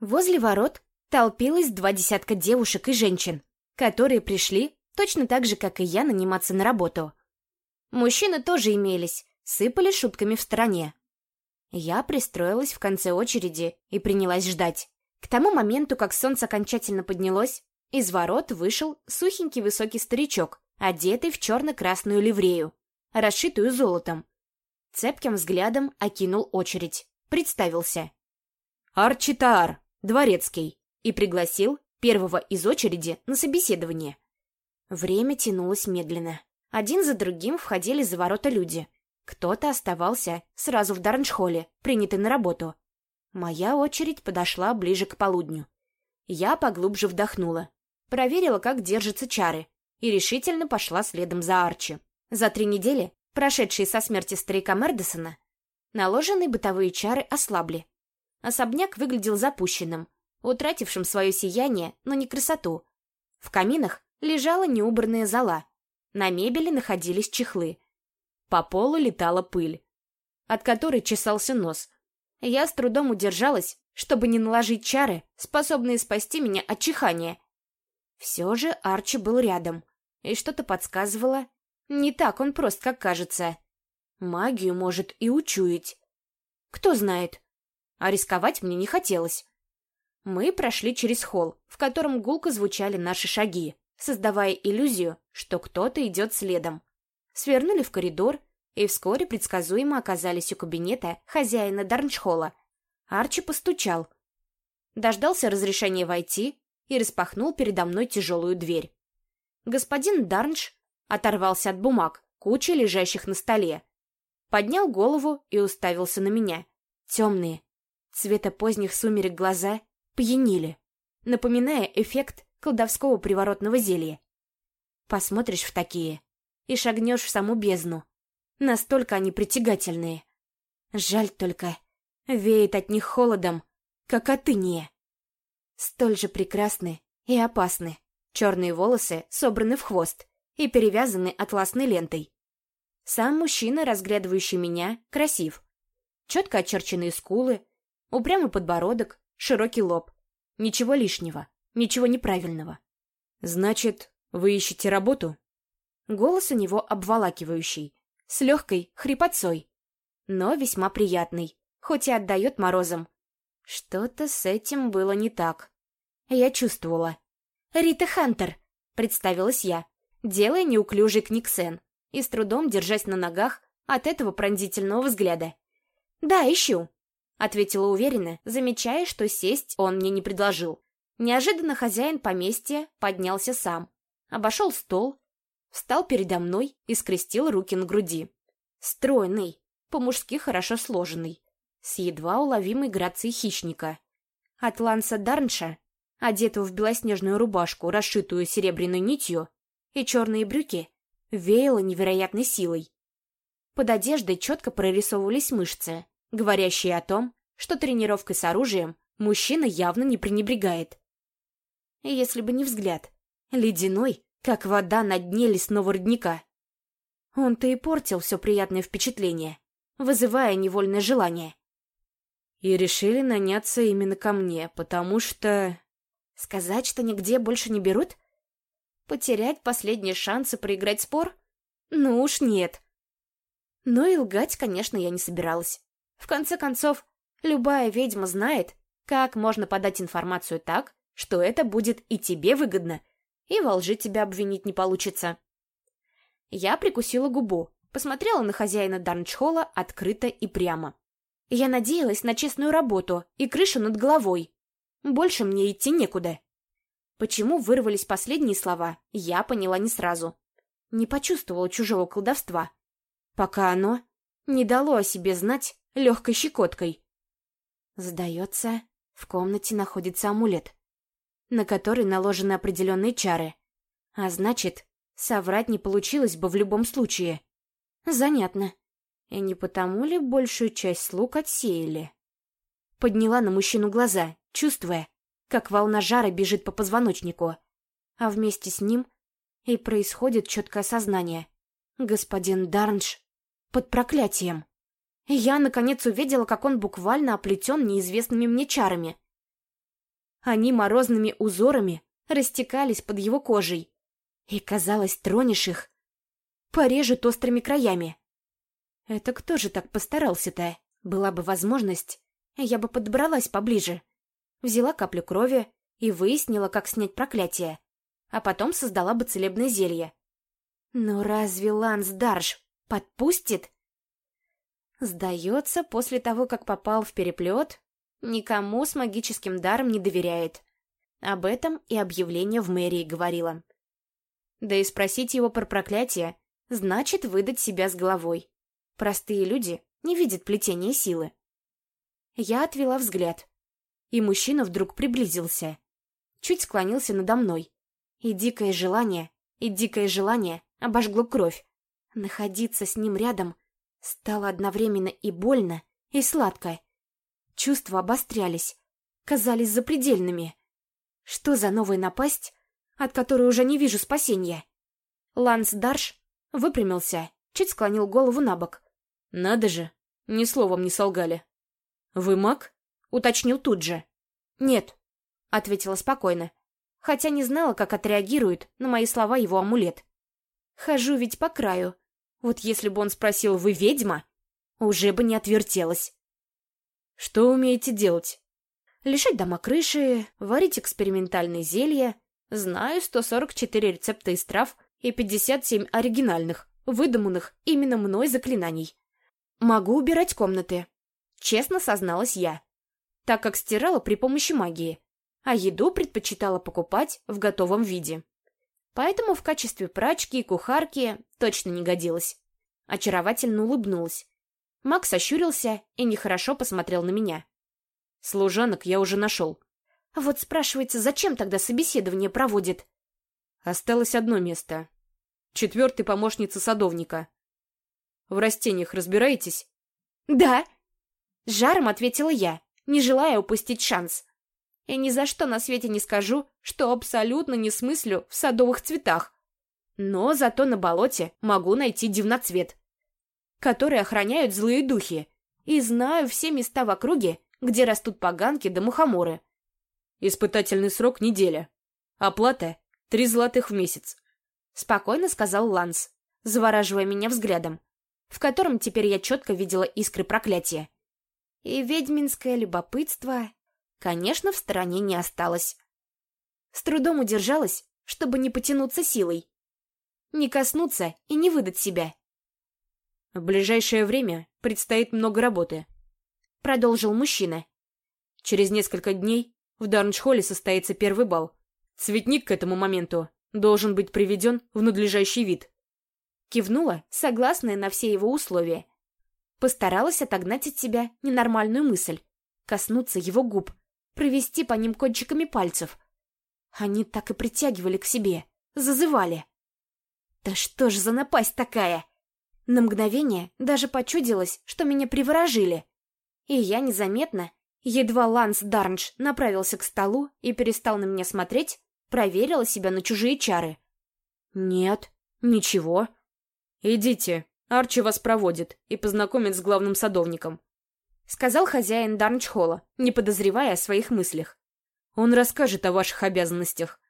Возле ворот толпилось два десятка девушек и женщин, которые пришли точно так же, как и я, наниматься на работу. Мужчины тоже имелись, сыпали шутками в стороне. Я пристроилась в конце очереди и принялась ждать. К тому моменту, как солнце окончательно поднялось, из ворот вышел сухенький высокий старичок, одетый в черно-красную ливрею, расшитую золотом. Цепким взглядом окинул очередь, представился. «Арчитар, дворецкий», и пригласил первого из очереди на собеседование. Время тянулось медленно. Один за другим входили за ворота люди. Кто-то оставался сразу в Дарншхолле, принятый на работу. Моя очередь подошла ближе к полудню. Я поглубже вдохнула, проверила, как держатся чары, и решительно пошла следом за Арчи. За три недели, прошедшие со смерти старика Мердесона, наложенные бытовые чары ослабли. Особняк выглядел запущенным, утратившим свое сияние, но не красоту. В каминах лежала неубранная зола. На мебели находились чехлы. По полу летала пыль, от которой чесался нос. Я с трудом удержалась, чтобы не наложить чары, способные спасти меня от чихания. Все же Арчи был рядом, и что-то подсказывало. Не так он прост, как кажется. Магию может и учуять. Кто знает. А рисковать мне не хотелось. Мы прошли через холл, в котором гулко звучали наши шаги, создавая иллюзию, что кто-то идет следом. Свернули в коридор и вскоре предсказуемо оказались у кабинета хозяина Дарншхола. Арчи постучал. Дождался разрешения войти и распахнул передо мной тяжелую дверь. Господин Дарнш оторвался от бумаг, кучи лежащих на столе. Поднял голову и уставился на меня. Темные, цвета поздних сумерек глаза пьянили, напоминая эффект колдовского приворотного зелья. Посмотришь в такие и шагнешь в саму бездну. Настолько они притягательные. Жаль только, веет от них холодом, как от иния. Столь же прекрасны и опасны. Черные волосы собраны в хвост и перевязаны атласной лентой. Сам мужчина, разглядывающий меня, красив. Четко очерченные скулы, упрямый подбородок, широкий лоб. Ничего лишнего, ничего неправильного. «Значит, вы ищете работу?» Голос у него обволакивающий, с легкой хрипотцой, но весьма приятный, хоть и отдает морозом. Что-то с этим было не так. Я чувствовала. «Рита Хантер», — представилась я, делая неуклюжий книксен и с трудом держась на ногах от этого пронзительного взгляда. «Да, ищу», — ответила уверенно, замечая, что сесть он мне не предложил. Неожиданно хозяин поместья поднялся сам, обошел стол, встал передо мной и скрестил руки на груди. Стройный, по-мужски хорошо сложенный, с едва уловимой грацией хищника. От Ланса Дарнша, одетого в белоснежную рубашку, расшитую серебряной нитью, и черные брюки, веяло невероятной силой. Под одеждой четко прорисовывались мышцы, говорящие о том, что тренировкой с оружием мужчина явно не пренебрегает. Если бы не взгляд, ледяной, как вода на дне лесного родника. Он-то и портил все приятное впечатление, вызывая невольное желание. И решили наняться именно ко мне, потому что... Сказать, что нигде больше не берут? Потерять последние шансы проиграть спор? Ну уж нет. Но и лгать, конечно, я не собиралась. В конце концов, любая ведьма знает, как можно подать информацию так, что это будет и тебе выгодно, и во лжи тебя обвинить не получится. Я прикусила губу, посмотрела на хозяина Дарнчхола открыто и прямо. Я надеялась на честную работу и крышу над головой. Больше мне идти некуда. Почему вырвались последние слова, я поняла не сразу. Не почувствовала чужого колдовства. Пока оно не дало о себе знать легкой щекоткой. Сдается, в комнате находится амулет, на который наложены определенные чары. А значит, соврать не получилось бы в любом случае. Занятно. И не потому ли большую часть слуг отсеяли? Подняла на мужчину глаза, чувствуя, как волна жара бежит по позвоночнику. А вместе с ним и происходит четкое сознание. Господин Дарнш под проклятием. И я, наконец, увидела, как он буквально оплетен неизвестными мне чарами. Они морозными узорами растекались под его кожей. И, казалось, тронешь их, порежут острыми краями. Это кто же так постарался-то? Была бы возможность, я бы подобралась поближе. Взяла каплю крови и выяснила, как снять проклятие. А потом создала бы целебное зелье. Но разве Ланс Дарш подпустит? Сдается, после того, как попал в переплет, никому с магическим даром не доверяет. Об этом и объявление в мэрии говорило. Да и спросить его про проклятие значит выдать себя с головой. Простые люди не видят плетения силы. Я отвела взгляд, и мужчина вдруг приблизился. Чуть склонился надо мной. И дикое желание, и дикое желание обожгло кровь. Находиться с ним рядом стало одновременно и больно, и сладко. Чувства обострялись, казались запредельными. Что за новая напасть, от которой уже не вижу спасения? Ланс Дарш выпрямился, чуть склонил голову на бок. «Надо же, ни словом не солгали». «Вы маг?» — уточнил тут же. «Нет», — ответила спокойно, хотя не знала, как отреагирует на мои слова его амулет. «Хожу ведь по краю. Вот если бы он спросил «Вы ведьма?» уже бы не отвертелась». «Что умеете делать?» «Лишать дома крыши, варить экспериментальные зелья. Знаю 144 рецепта из трав и 57 оригинальных, выдуманных именно мной заклинаний. Могу убирать комнаты. Честно созналась я, так как стирала при помощи магии, а еду предпочитала покупать в готовом виде. Поэтому в качестве прачки и кухарки точно не годилась. Очаровательно улыбнулась. Макс ощурился и нехорошо посмотрел на меня. Служанок я уже нашел. Вот спрашивается, зачем тогда собеседование проводит? Осталось одно место. Четвертый помощница садовника. В растениях разбираетесь? Да. Жаром ответила я, не желая упустить шанс. И ни за что на свете не скажу, что абсолютно не смыслю в садовых цветах. Но зато на болоте могу найти дивноцвет, который охраняют злые духи, и знаю все места в округе, где растут поганки да мухоморы. Испытательный срок неделя. Оплата — три золотых в месяц. Спокойно сказал Ланс, завораживая меня взглядом, в котором теперь я четко видела искры проклятия. И ведьминское любопытство конечно, в стороне не осталось. С трудом удержалась, чтобы не потянуться силой. Не коснуться и не выдать себя. В ближайшее время предстоит много работы. Продолжил мужчина. Через несколько дней в Дарнчхолле состоится первый бал. Цветник к этому моменту должен быть приведен в надлежащий вид. Кивнула, согласная на все его условия. Постаралась отогнать от себя ненормальную мысль. Коснуться его губ, провести по ним кончиками пальцев. Они так и притягивали к себе, зазывали. Да что ж за напасть такая? На мгновение даже почудилось, что меня приворожили. И я незаметно, едва Ланс Дарнш направился к столу и перестал на меня смотреть, проверила себя на чужие чары. «Нет, ничего. Идите, Арчи вас проводит и познакомит с главным садовником. — сказал хозяин Дарнчхола, не подозревая о своих мыслях. «Он расскажет о ваших обязанностях.